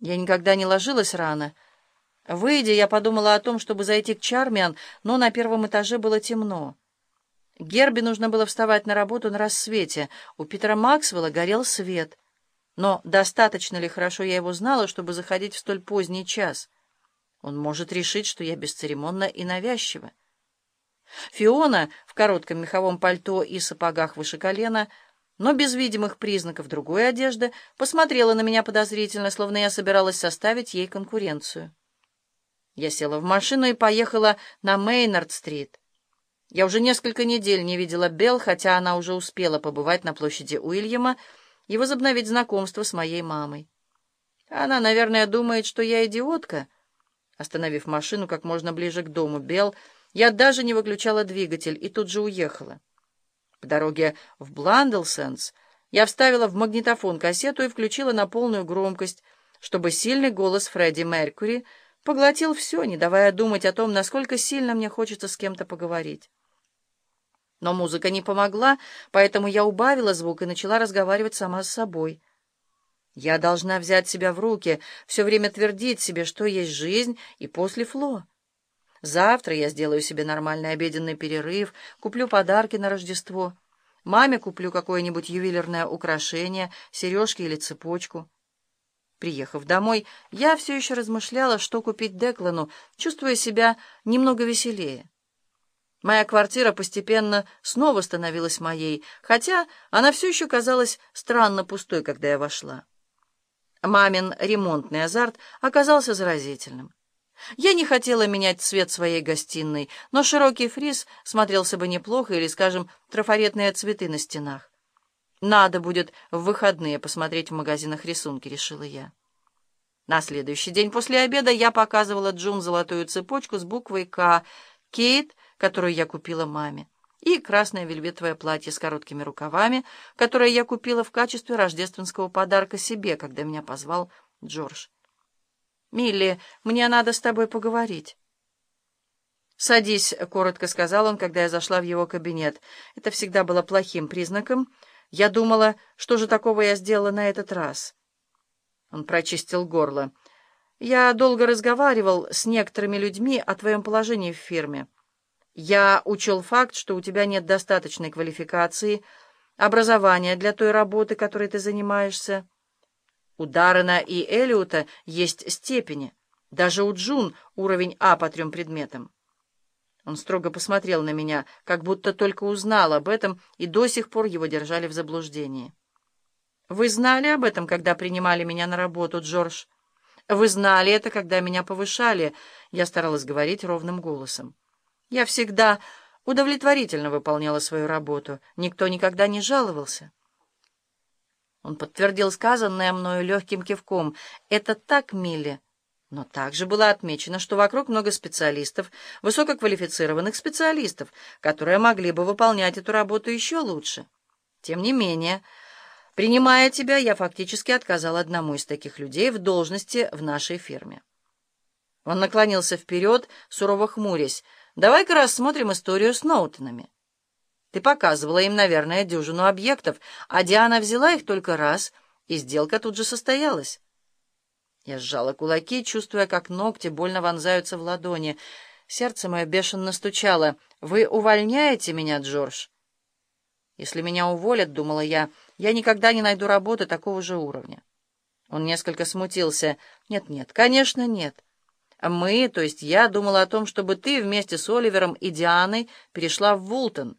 Я никогда не ложилась рано. Выйдя, я подумала о том, чтобы зайти к Чармиан, но на первом этаже было темно. Герби нужно было вставать на работу на рассвете. У Питера Максвелла горел свет. Но достаточно ли хорошо я его знала, чтобы заходить в столь поздний час? Он может решить, что я бесцеремонна и навязчива. Фиона в коротком меховом пальто и сапогах выше колена — но без видимых признаков другой одежды посмотрела на меня подозрительно, словно я собиралась составить ей конкуренцию. Я села в машину и поехала на Мейнард-стрит. Я уже несколько недель не видела Белл, хотя она уже успела побывать на площади Уильяма и возобновить знакомство с моей мамой. Она, наверное, думает, что я идиотка. Остановив машину как можно ближе к дому Белл, я даже не выключала двигатель и тут же уехала. По дороге в Бландлсенс я вставила в магнитофон кассету и включила на полную громкость, чтобы сильный голос Фредди Меркьюри поглотил все, не давая думать о том, насколько сильно мне хочется с кем-то поговорить. Но музыка не помогла, поэтому я убавила звук и начала разговаривать сама с собой. Я должна взять себя в руки, все время твердить себе, что есть жизнь и после фло. Завтра я сделаю себе нормальный обеденный перерыв, куплю подарки на Рождество. Маме куплю какое-нибудь ювелирное украшение, сережки или цепочку. Приехав домой, я все еще размышляла, что купить Деклану, чувствуя себя немного веселее. Моя квартира постепенно снова становилась моей, хотя она все еще казалась странно пустой, когда я вошла. Мамин ремонтный азарт оказался заразительным. Я не хотела менять цвет своей гостиной, но широкий фриз смотрелся бы неплохо, или, скажем, трафаретные цветы на стенах. Надо будет в выходные посмотреть в магазинах рисунки, решила я. На следующий день после обеда я показывала Джун золотую цепочку с буквой «К», Кейт, которую я купила маме, и красное вельветовое платье с короткими рукавами, которое я купила в качестве рождественского подарка себе, когда меня позвал Джордж. «Милли, мне надо с тобой поговорить». «Садись», — коротко сказал он, когда я зашла в его кабинет. Это всегда было плохим признаком. Я думала, что же такого я сделала на этот раз. Он прочистил горло. «Я долго разговаривал с некоторыми людьми о твоем положении в фирме. Я учел факт, что у тебя нет достаточной квалификации, образования для той работы, которой ты занимаешься». У Даррена и Элиота есть степени. Даже у Джун уровень А по трем предметам. Он строго посмотрел на меня, как будто только узнал об этом, и до сих пор его держали в заблуждении. «Вы знали об этом, когда принимали меня на работу, Джордж? Вы знали это, когда меня повышали?» Я старалась говорить ровным голосом. «Я всегда удовлетворительно выполняла свою работу. Никто никогда не жаловался». Он подтвердил сказанное мною легким кивком. «Это так, Милли». Но также было отмечено, что вокруг много специалистов, высококвалифицированных специалистов, которые могли бы выполнять эту работу еще лучше. Тем не менее, принимая тебя, я фактически отказал одному из таких людей в должности в нашей фирме. Он наклонился вперед, сурово хмурясь. «Давай-ка рассмотрим историю с Ноутонами». Ты показывала им, наверное, дюжину объектов, а Диана взяла их только раз, и сделка тут же состоялась. Я сжала кулаки, чувствуя, как ногти больно вонзаются в ладони. Сердце мое бешено стучало. «Вы увольняете меня, Джордж?» «Если меня уволят, — думала я, — я никогда не найду работы такого же уровня». Он несколько смутился. «Нет-нет, конечно, нет. Мы, то есть я, думала о том, чтобы ты вместе с Оливером и Дианой перешла в Вултон».